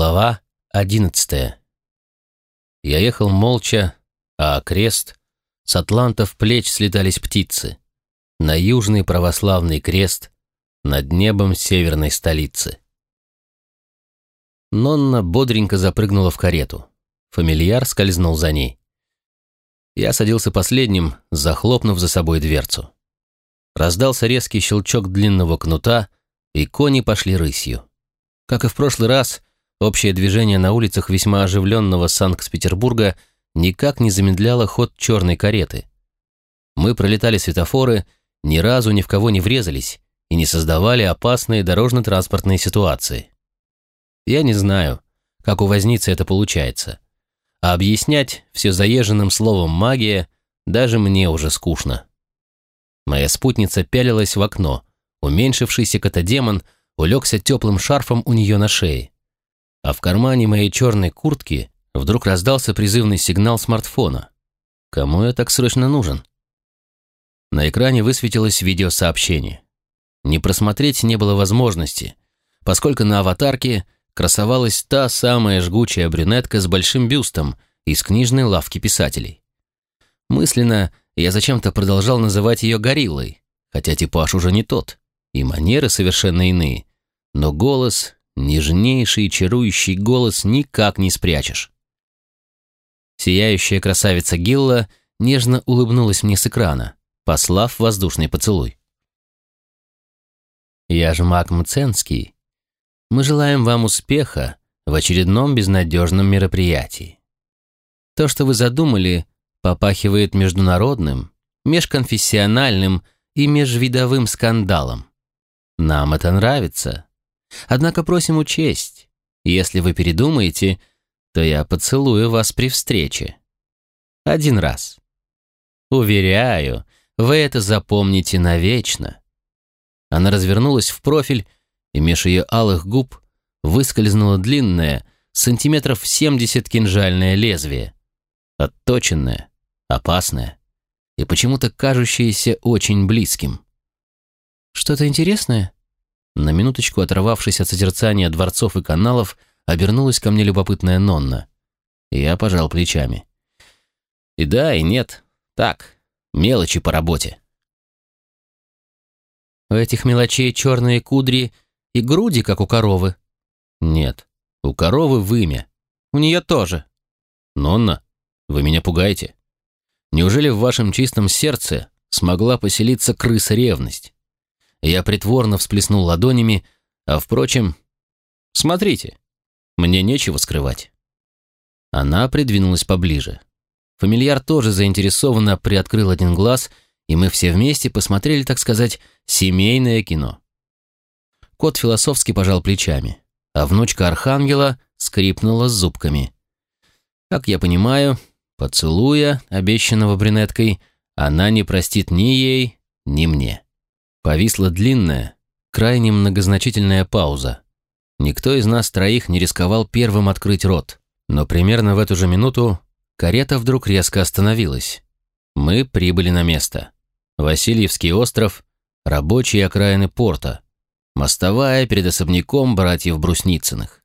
Глава одиннадцатая. Я ехал молча, а крест с атлантов плеч слетались птицы. На южный православный крест над небом северной столицы. Нонна бодренько запрыгнула в карету. Фамильяр скользнул за ней. Я садился последним, захлопнув за собой дверцу. Раздался резкий щелчок длинного кнута, и кони пошли рысью. Как и в прошлый раз, Общее движение на улицах весьма оживленного Санкт-Петербурга никак не замедляло ход черной кареты. Мы пролетали светофоры, ни разу ни в кого не врезались и не создавали опасные дорожно-транспортные ситуации. Я не знаю, как у возницы это получается. А объяснять все заезженным словом «магия» даже мне уже скучно. Моя спутница пялилась в окно. Уменьшившийся котодемон улегся теплым шарфом у нее на шее а в кармане моей черной куртки вдруг раздался призывный сигнал смартфона. Кому я так срочно нужен? На экране высветилось видеосообщение. Не просмотреть не было возможности, поскольку на аватарке красовалась та самая жгучая брюнетка с большим бюстом из книжной лавки писателей. Мысленно я зачем-то продолжал называть ее гориллой, хотя типаж уже не тот, и манеры совершенно иные, но голос Нежнейший чарующий голос никак не спрячешь. Сияющая красавица Гилла нежно улыбнулась мне с экрана, послав воздушный поцелуй. «Я же маг Мценский. Мы желаем вам успеха в очередном безнадежном мероприятии. То, что вы задумали, попахивает международным, межконфессиональным и межвидовым скандалом. Нам это нравится, Однако просим учесть, если вы передумаете, то я поцелую вас при встрече. Один раз. Уверяю, вы это запомните навечно. Она развернулась в профиль, и меж ее алых губ выскользнуло длинное, сантиметров семьдесят кинжальное лезвие. Отточенное, опасное и почему-то кажущееся очень близким. «Что-то интересное?» На минуточку оторвавшись от созерцания дворцов и каналов, обернулась ко мне любопытная Нонна. Я пожал плечами. И да, и нет. Так, мелочи по работе. У этих мелочей черные кудри и груди, как у коровы. Нет, у коровы вымя. У нее тоже. Нонна, вы меня пугаете. Неужели в вашем чистом сердце смогла поселиться крыса-ревность? Я притворно всплеснул ладонями, а, впрочем, смотрите, мне нечего скрывать. Она придвинулась поближе. Фамильяр тоже заинтересованно приоткрыл один глаз, и мы все вместе посмотрели, так сказать, семейное кино. Кот философски пожал плечами, а внучка Архангела скрипнула зубками. Как я понимаю, поцелуя, обещанного брюнеткой, она не простит ни ей, ни мне. Повисла длинная, крайне многозначительная пауза. Никто из нас троих не рисковал первым открыть рот, но примерно в эту же минуту карета вдруг резко остановилась. Мы прибыли на место. Васильевский остров, рабочие окраины порта, мостовая перед особняком братьев Брусницыных.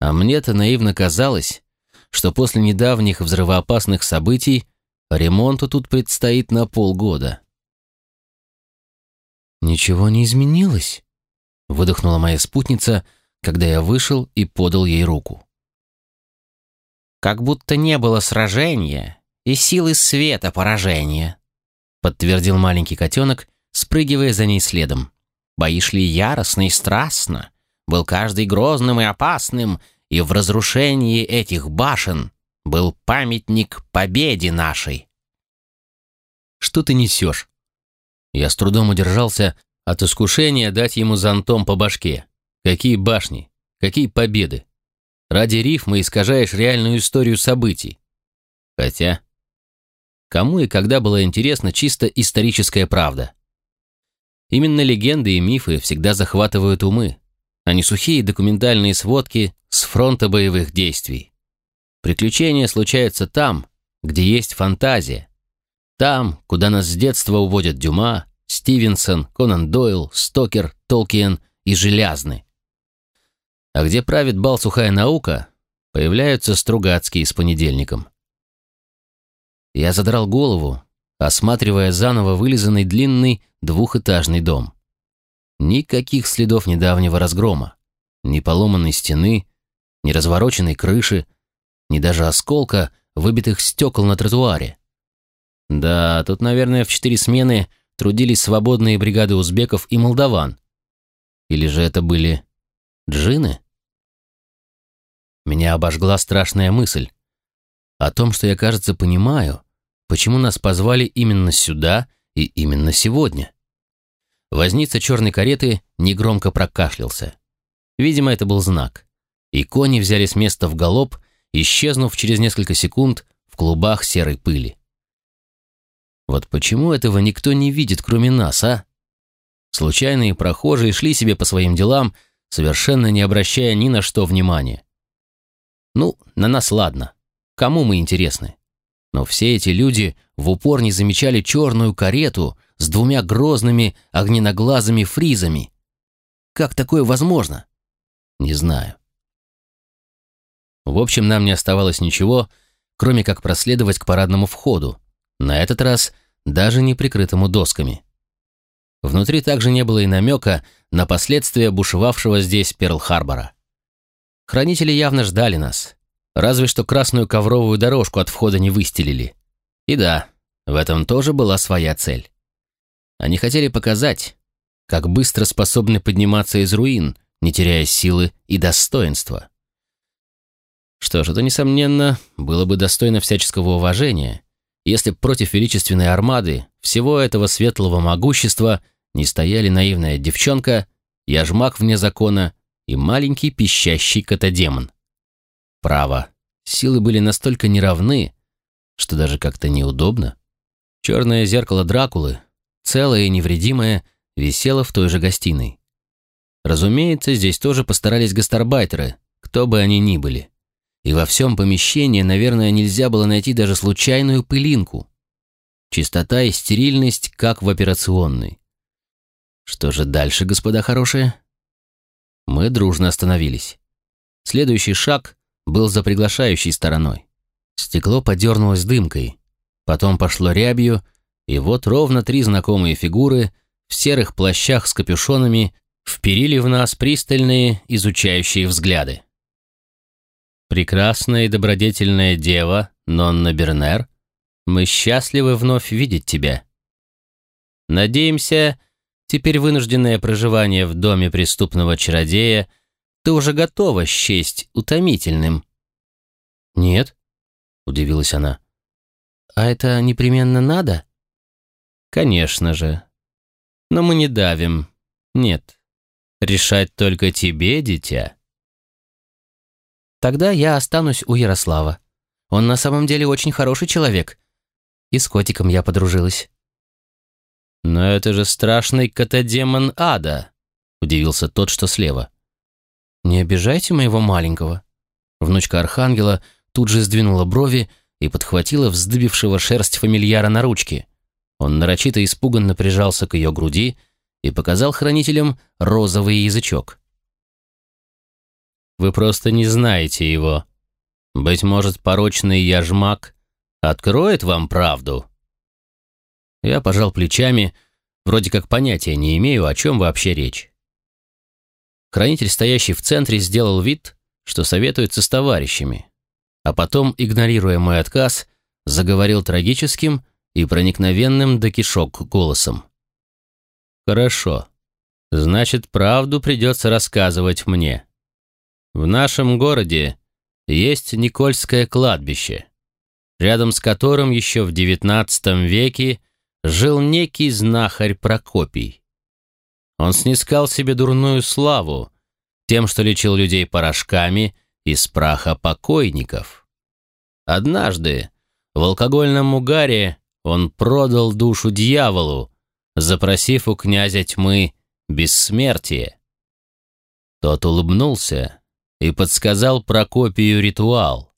А мне-то наивно казалось, что после недавних взрывоопасных событий ремонту тут предстоит на полгода. «Ничего не изменилось?» — выдохнула моя спутница, когда я вышел и подал ей руку. «Как будто не было сражения и силы света поражения», — подтвердил маленький котенок, спрыгивая за ней следом. «Бои шли яростно и страстно, был каждый грозным и опасным, и в разрушении этих башен был памятник победе нашей». «Что ты несешь?» Я с трудом удержался от искушения дать ему зонтом по башке. Какие башни, какие победы. Ради рифма искажаешь реальную историю событий. Хотя, кому и когда была интересна чисто историческая правда? Именно легенды и мифы всегда захватывают умы, а не сухие документальные сводки с фронта боевых действий. Приключения случаются там, где есть фантазия, там, куда нас с детства уводят Дюма, Стивенсон, Конан Дойл, Стокер, Толкиен и Желязны. А где правит бал сухая наука, появляются Стругацкие с понедельником. Я задрал голову, осматривая заново вылизанный длинный двухэтажный дом. Никаких следов недавнего разгрома, ни поломанной стены, ни развороченной крыши, ни даже осколка выбитых стекол на тротуаре. Да, тут, наверное, в четыре смены трудились свободные бригады узбеков и молдаван. Или же это были джины? Меня обожгла страшная мысль о том, что я, кажется, понимаю, почему нас позвали именно сюда и именно сегодня. Возница черной кареты негромко прокашлялся. Видимо, это был знак. И кони взяли с места в галоп, исчезнув через несколько секунд в клубах серой пыли. Вот почему этого никто не видит, кроме нас, а? Случайные прохожие шли себе по своим делам, совершенно не обращая ни на что внимания. Ну, на нас ладно. Кому мы интересны? Но все эти люди в упор не замечали черную карету с двумя грозными огненоглазыми фризами. Как такое возможно? Не знаю. В общем, нам не оставалось ничего, кроме как проследовать к парадному входу, на этот раз даже не прикрытому досками. Внутри также не было и намека на последствия бушевавшего здесь Перл-Харбора. Хранители явно ждали нас. Разве что красную ковровую дорожку от входа не выстелили. И да, в этом тоже была своя цель. Они хотели показать, как быстро способны подниматься из руин, не теряя силы и достоинства. Что ж, это, несомненно, было бы достойно всяческого уважения, если б против величественной армады всего этого светлого могущества не стояли наивная девчонка, яжмак вне закона и маленький пищащий котодемон. Право, силы были настолько неравны, что даже как-то неудобно. Черное зеркало Дракулы, целое и невредимое, висело в той же гостиной. Разумеется, здесь тоже постарались гастарбайтеры, кто бы они ни были. И во всем помещении, наверное, нельзя было найти даже случайную пылинку. Чистота и стерильность, как в операционной. Что же дальше, господа хорошие? Мы дружно остановились. Следующий шаг был за приглашающей стороной. Стекло подернулось дымкой, потом пошло рябью, и вот ровно три знакомые фигуры в серых плащах с капюшонами вперили в нас пристальные, изучающие взгляды. «Прекрасная и добродетельная дева, Нонна Бернер, мы счастливы вновь видеть тебя. Надеемся, теперь вынужденное проживание в доме преступного чародея ты уже готова счесть утомительным». «Нет», — удивилась она. «А это непременно надо?» «Конечно же. Но мы не давим. Нет. Решать только тебе, дитя». «Тогда я останусь у Ярослава. Он на самом деле очень хороший человек. И с котиком я подружилась». «Но это же страшный котодемон ада», — удивился тот, что слева. «Не обижайте моего маленького». Внучка Архангела тут же сдвинула брови и подхватила вздыбившего шерсть фамильяра на ручки. Он нарочито испуганно прижался к ее груди и показал хранителям розовый язычок. «Вы просто не знаете его. Быть может, порочный яжмак откроет вам правду?» Я пожал плечами, вроде как понятия не имею, о чем вообще речь. Хранитель, стоящий в центре, сделал вид, что советуется с товарищами, а потом, игнорируя мой отказ, заговорил трагическим и проникновенным до кишок голосом. «Хорошо. Значит, правду придется рассказывать мне. В нашем городе есть Никольское кладбище, рядом с которым еще в XIX веке жил некий знахарь Прокопий. Он снискал себе дурную славу тем, что лечил людей порошками из праха покойников. Однажды в алкогольном угаре он продал душу дьяволу, запросив у князя тьмы бессмертие. Тот улыбнулся и подсказал Прокопию ритуал,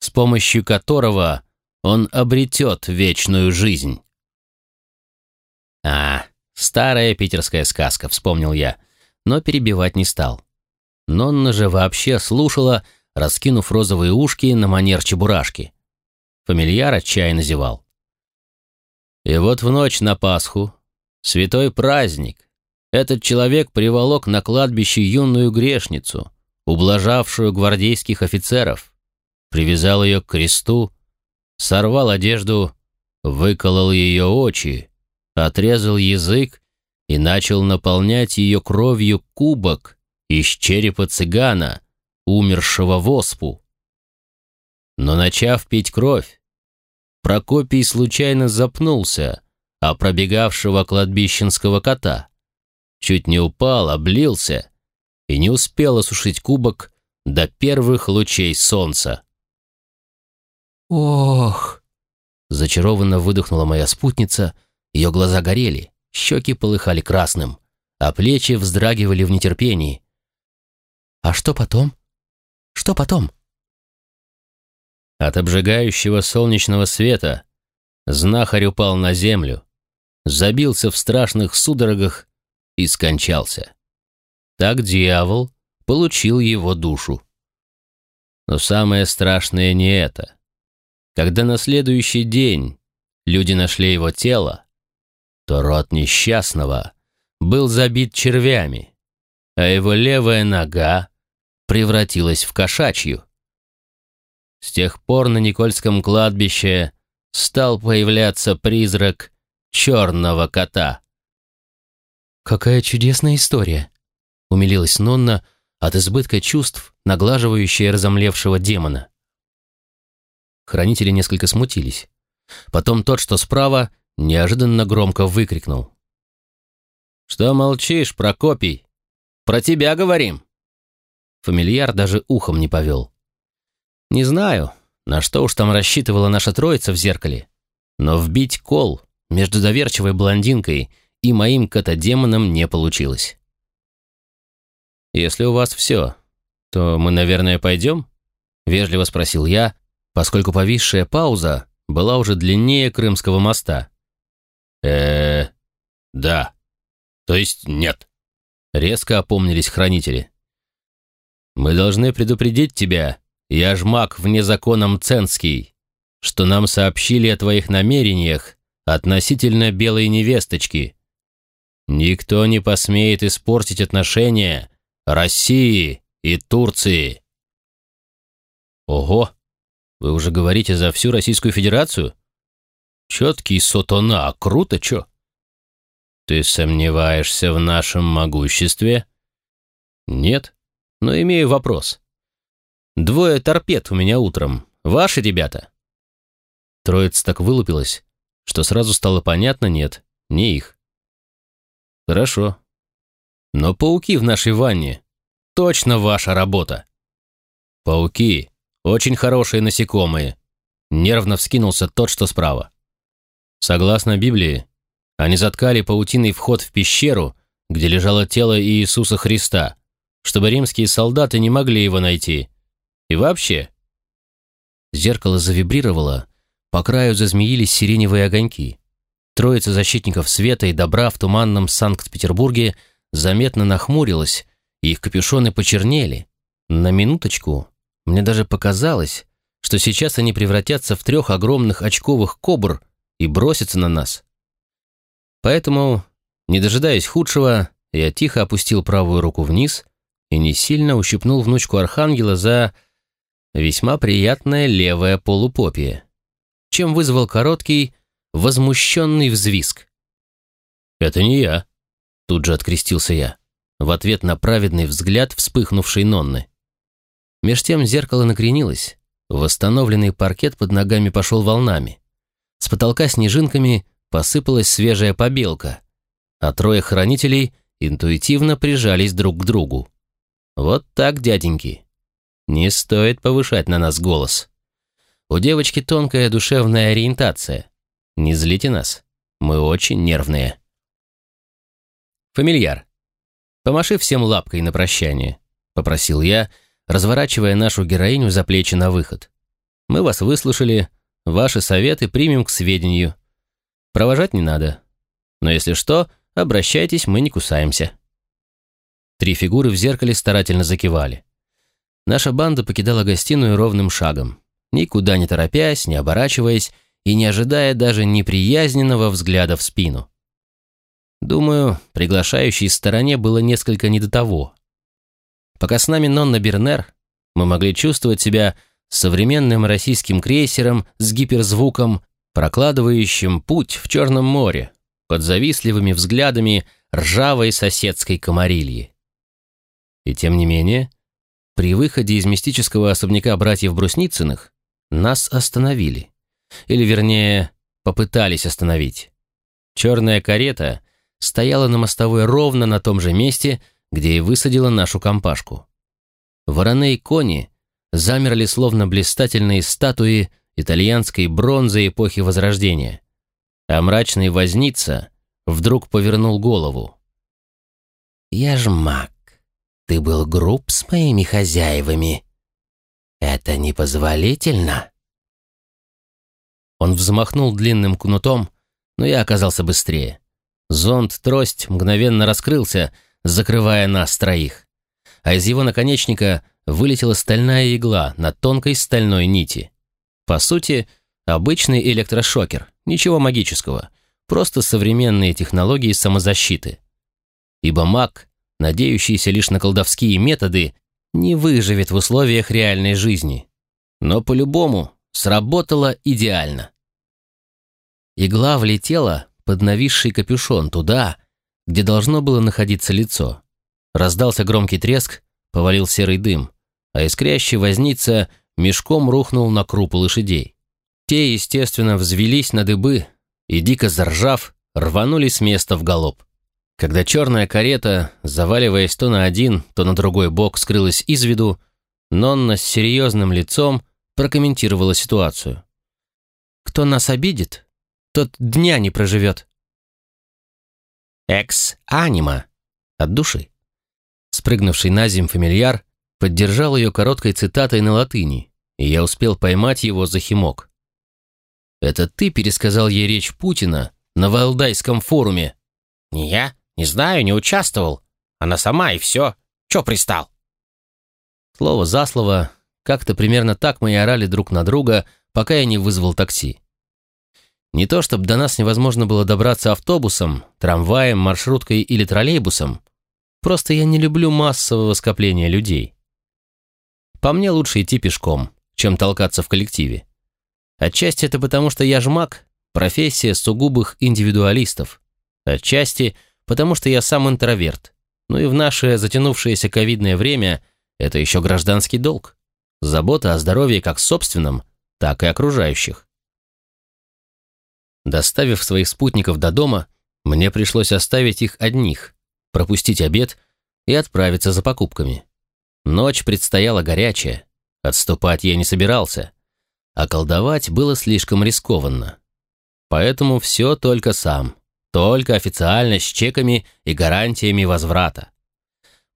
с помощью которого он обретет вечную жизнь. А, старая питерская сказка, вспомнил я, но перебивать не стал. Нонна же вообще слушала, раскинув розовые ушки на манер чебурашки. Фамильяр отчаянно зевал. И вот в ночь на Пасху, святой праздник, этот человек приволок на кладбище юную грешницу, ублажавшую гвардейских офицеров, привязал ее к кресту, сорвал одежду, выколол ее очи, отрезал язык и начал наполнять ее кровью кубок из черепа цыгана, умершего в оспу. Но начав пить кровь, Прокопий случайно запнулся, а пробегавшего кладбищенского кота. Чуть не упал, облился и не успел осушить кубок до первых лучей солнца. «Ох!» Зачарованно выдохнула моя спутница, ее глаза горели, щеки полыхали красным, а плечи вздрагивали в нетерпении. «А что потом? Что потом?» От обжигающего солнечного света знахарь упал на землю, забился в страшных судорогах и скончался. Так дьявол получил его душу. Но самое страшное не это. Когда на следующий день люди нашли его тело, то рот несчастного был забит червями, а его левая нога превратилась в кошачью. С тех пор на Никольском кладбище стал появляться призрак черного кота. «Какая чудесная история!» — умилилась Нонна от избытка чувств, наглаживающая разомлевшего демона. Хранители несколько смутились. Потом тот, что справа, неожиданно громко выкрикнул. «Что молчишь, Прокопий? Про тебя говорим!» Фамильяр даже ухом не повел. Не знаю, на что уж там рассчитывала наша троица в зеркале, но вбить кол между доверчивой блондинкой и моим котодемоном не получилось. «Если у вас все, то мы, наверное, пойдем?» — вежливо спросил я, поскольку повисшая пауза была уже длиннее Крымского моста. э да. То есть нет». Резко опомнились хранители. «Мы должны предупредить тебя я ж маг вне законом Ценский, что нам сообщили о твоих намерениях относительно белой невесточки. Никто не посмеет испортить отношения России и Турции. Ого, вы уже говорите за всю Российскую Федерацию? Четкий сотона, круто чё? Ты сомневаешься в нашем могуществе? Нет, но имею вопрос. Двое торпед у меня утром. Ваши ребята?» Троица так вылупилась, что сразу стало понятно, нет, не их. «Хорошо. Но пауки в нашей ванне — точно ваша работа!» «Пауки — очень хорошие насекомые», — нервно вскинулся тот, что справа. Согласно Библии, они заткали паутиный вход в пещеру, где лежало тело Иисуса Христа, чтобы римские солдаты не могли его найти — и вообще...» Зеркало завибрировало, по краю зазмеились сиреневые огоньки. Троица защитников света и добра в туманном Санкт-Петербурге заметно нахмурилась, и их капюшоны почернели. На минуточку мне даже показалось, что сейчас они превратятся в трех огромных очковых кобр и бросятся на нас. Поэтому, не дожидаясь худшего, я тихо опустил правую руку вниз и не сильно ущипнул внучку Архангела за Весьма приятная левая полупопия, чем вызвал короткий, возмущенный взвизг. «Это не я», — тут же открестился я, в ответ на праведный взгляд вспыхнувшей Нонны. Меж тем зеркало накренилось, восстановленный паркет под ногами пошел волнами. С потолка снежинками посыпалась свежая побелка, а трое хранителей интуитивно прижались друг к другу. Вот так, дяденьки. Не стоит повышать на нас голос. У девочки тонкая душевная ориентация. Не злите нас. Мы очень нервные. Фамильяр, помаши всем лапкой на прощание, попросил я, разворачивая нашу героиню за плечи на выход. Мы вас выслушали, ваши советы примем к сведению. Провожать не надо. Но если что, обращайтесь, мы не кусаемся. Три фигуры в зеркале старательно закивали. Наша банда покидала гостиную ровным шагом, никуда не торопясь, не оборачиваясь и не ожидая даже неприязненного взгляда в спину. Думаю, приглашающей стороне было несколько не до того. Пока с нами Нонна Бернер, мы могли чувствовать себя современным российским крейсером с гиперзвуком, прокладывающим путь в Черном море под завистливыми взглядами ржавой соседской комарильи. И тем не менее, при выходе из мистического особняка братьев Брусницыных нас остановили. Или, вернее, попытались остановить. Черная карета стояла на мостовой ровно на том же месте, где и высадила нашу компашку. Вороны и кони замерли словно блистательные статуи итальянской бронзы эпохи Возрождения, а мрачный возница вдруг повернул голову. «Я ж маг. Ты был груб с моими хозяевами. Это непозволительно». Он взмахнул длинным кнутом, но я оказался быстрее. Зонт-трость мгновенно раскрылся, закрывая нас троих. А из его наконечника вылетела стальная игла на тонкой стальной нити. По сути, обычный электрошокер, ничего магического, просто современные технологии самозащиты. Ибо маг, надеющийся лишь на колдовские методы, не выживет в условиях реальной жизни. Но по-любому сработало идеально. Игла влетела под нависший капюшон туда, где должно было находиться лицо. Раздался громкий треск, повалил серый дым а искрящий возница мешком рухнул на крупу лошадей. Те, естественно, взвелись на дыбы и, дико заржав, рванули с места в галоп. Когда черная карета, заваливаясь то на один, то на другой бок, скрылась из виду, Нонна с серьезным лицом прокомментировала ситуацию. «Кто нас обидит, тот дня не проживет». «Экс-анима» от души. Спрыгнувший на земь фамильяр поддержал ее короткой цитатой на латыни, и я успел поймать его за химок. «Это ты пересказал ей речь Путина на Валдайском форуме?» «Не я. Не знаю, не участвовал. Она сама и все. Че пристал?» Слово за слово, как-то примерно так мы и орали друг на друга, пока я не вызвал такси. Не то чтобы до нас невозможно было добраться автобусом, трамваем, маршруткой или троллейбусом, просто я не люблю массового скопления людей. По мне лучше идти пешком, чем толкаться в коллективе. Отчасти это потому, что я жмак, профессия сугубых индивидуалистов. Отчасти потому, что я сам интроверт. Ну и в наше затянувшееся ковидное время это еще гражданский долг. Забота о здоровье как собственном, так и окружающих. Доставив своих спутников до дома, мне пришлось оставить их одних, пропустить обед и отправиться за покупками. Ночь предстояла горячая, отступать я не собирался, а колдовать было слишком рискованно. Поэтому все только сам, только официально с чеками и гарантиями возврата.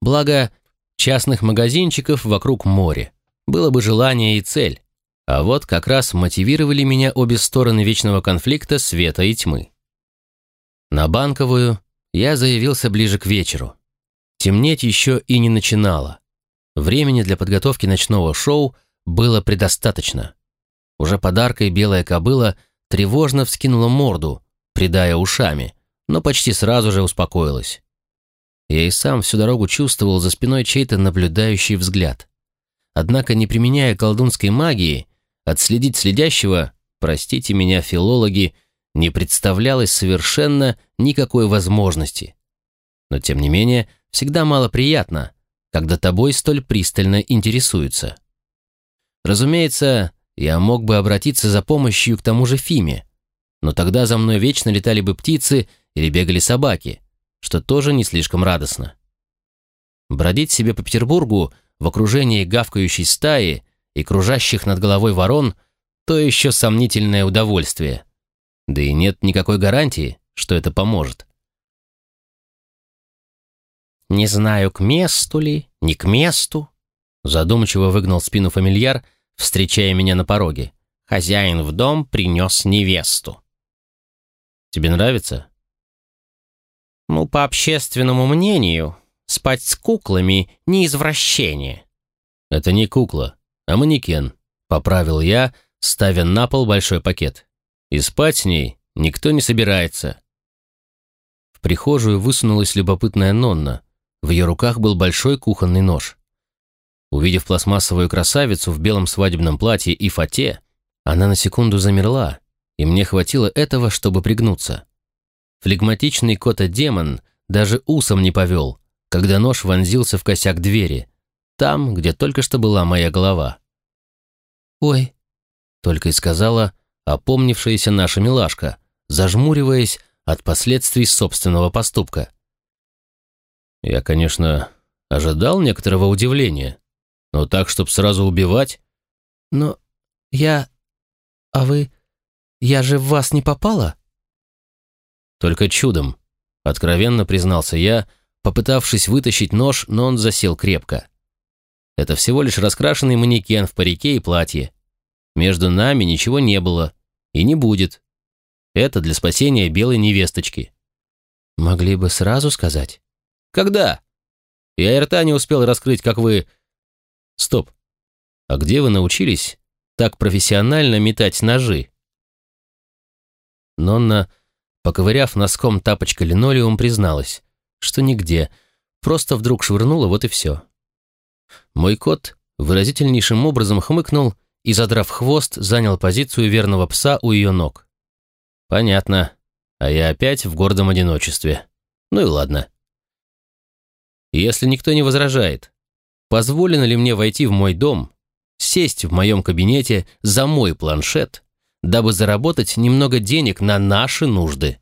Благо, частных магазинчиков вокруг моря, было бы желание и цель, а вот как раз мотивировали меня обе стороны вечного конфликта света и тьмы. На Банковую я заявился ближе к вечеру. Темнеть еще и не начинало. Времени для подготовки ночного шоу было предостаточно. Уже подаркой белая кобыла тревожно вскинула морду, придая ушами, но почти сразу же успокоилась. Я и сам всю дорогу чувствовал за спиной чей-то наблюдающий взгляд. Однако, не применяя колдунской магии, отследить следящего, простите меня, филологи, не представлялось совершенно никакой возможности. Но, тем не менее, всегда мало приятно, когда тобой столь пристально интересуются. Разумеется, я мог бы обратиться за помощью к тому же Фиме, но тогда за мной вечно летали бы птицы или бегали собаки, что тоже не слишком радостно. Бродить себе по Петербургу в окружении гавкающей стаи и кружащих над головой ворон – то еще сомнительное удовольствие. Да и нет никакой гарантии, что это поможет. «Не знаю, к месту ли, не к месту», задумчиво выгнал спину фамильяр, встречая меня на пороге. Хозяин в дом принес невесту. «Тебе нравится?» «Ну, по общественному мнению, спать с куклами не извращение». «Это не кукла, а манекен», — поправил я, ставя на пол большой пакет. «И спать с ней никто не собирается». В прихожую высунулась любопытная Нонна. В ее руках был большой кухонный нож. Увидев пластмассовую красавицу в белом свадебном платье и фате, она на секунду замерла, и мне хватило этого, чтобы пригнуться. Флегматичный кота-демон даже усом не повел, когда нож вонзился в косяк двери, там, где только что была моя голова. «Ой», — только и сказала опомнившаяся наша милашка, зажмуриваясь от последствий собственного поступка. Я, конечно, ожидал некоторого удивления, но так, чтобы сразу убивать... Но я... А вы... Я же в вас не попала? Только чудом, откровенно признался я, попытавшись вытащить нож, но он засел крепко. Это всего лишь раскрашенный манекен в парике и платье. Между нами ничего не было и не будет. Это для спасения белой невесточки. Могли бы сразу сказать. Когда? Я и рта не успел раскрыть, как вы... Стоп. А где вы научились так профессионально метать ножи? Нонна, поковыряв носком тапочка линолеум, призналась, что нигде, просто вдруг швырнула, вот и все. Мой кот выразительнейшим образом хмыкнул и, задрав хвост, занял позицию верного пса у ее ног. Понятно. А я опять в гордом одиночестве. Ну и ладно. Если никто не возражает, позволено ли мне войти в мой дом, сесть в моем кабинете за мой планшет, дабы заработать немного денег на наши нужды?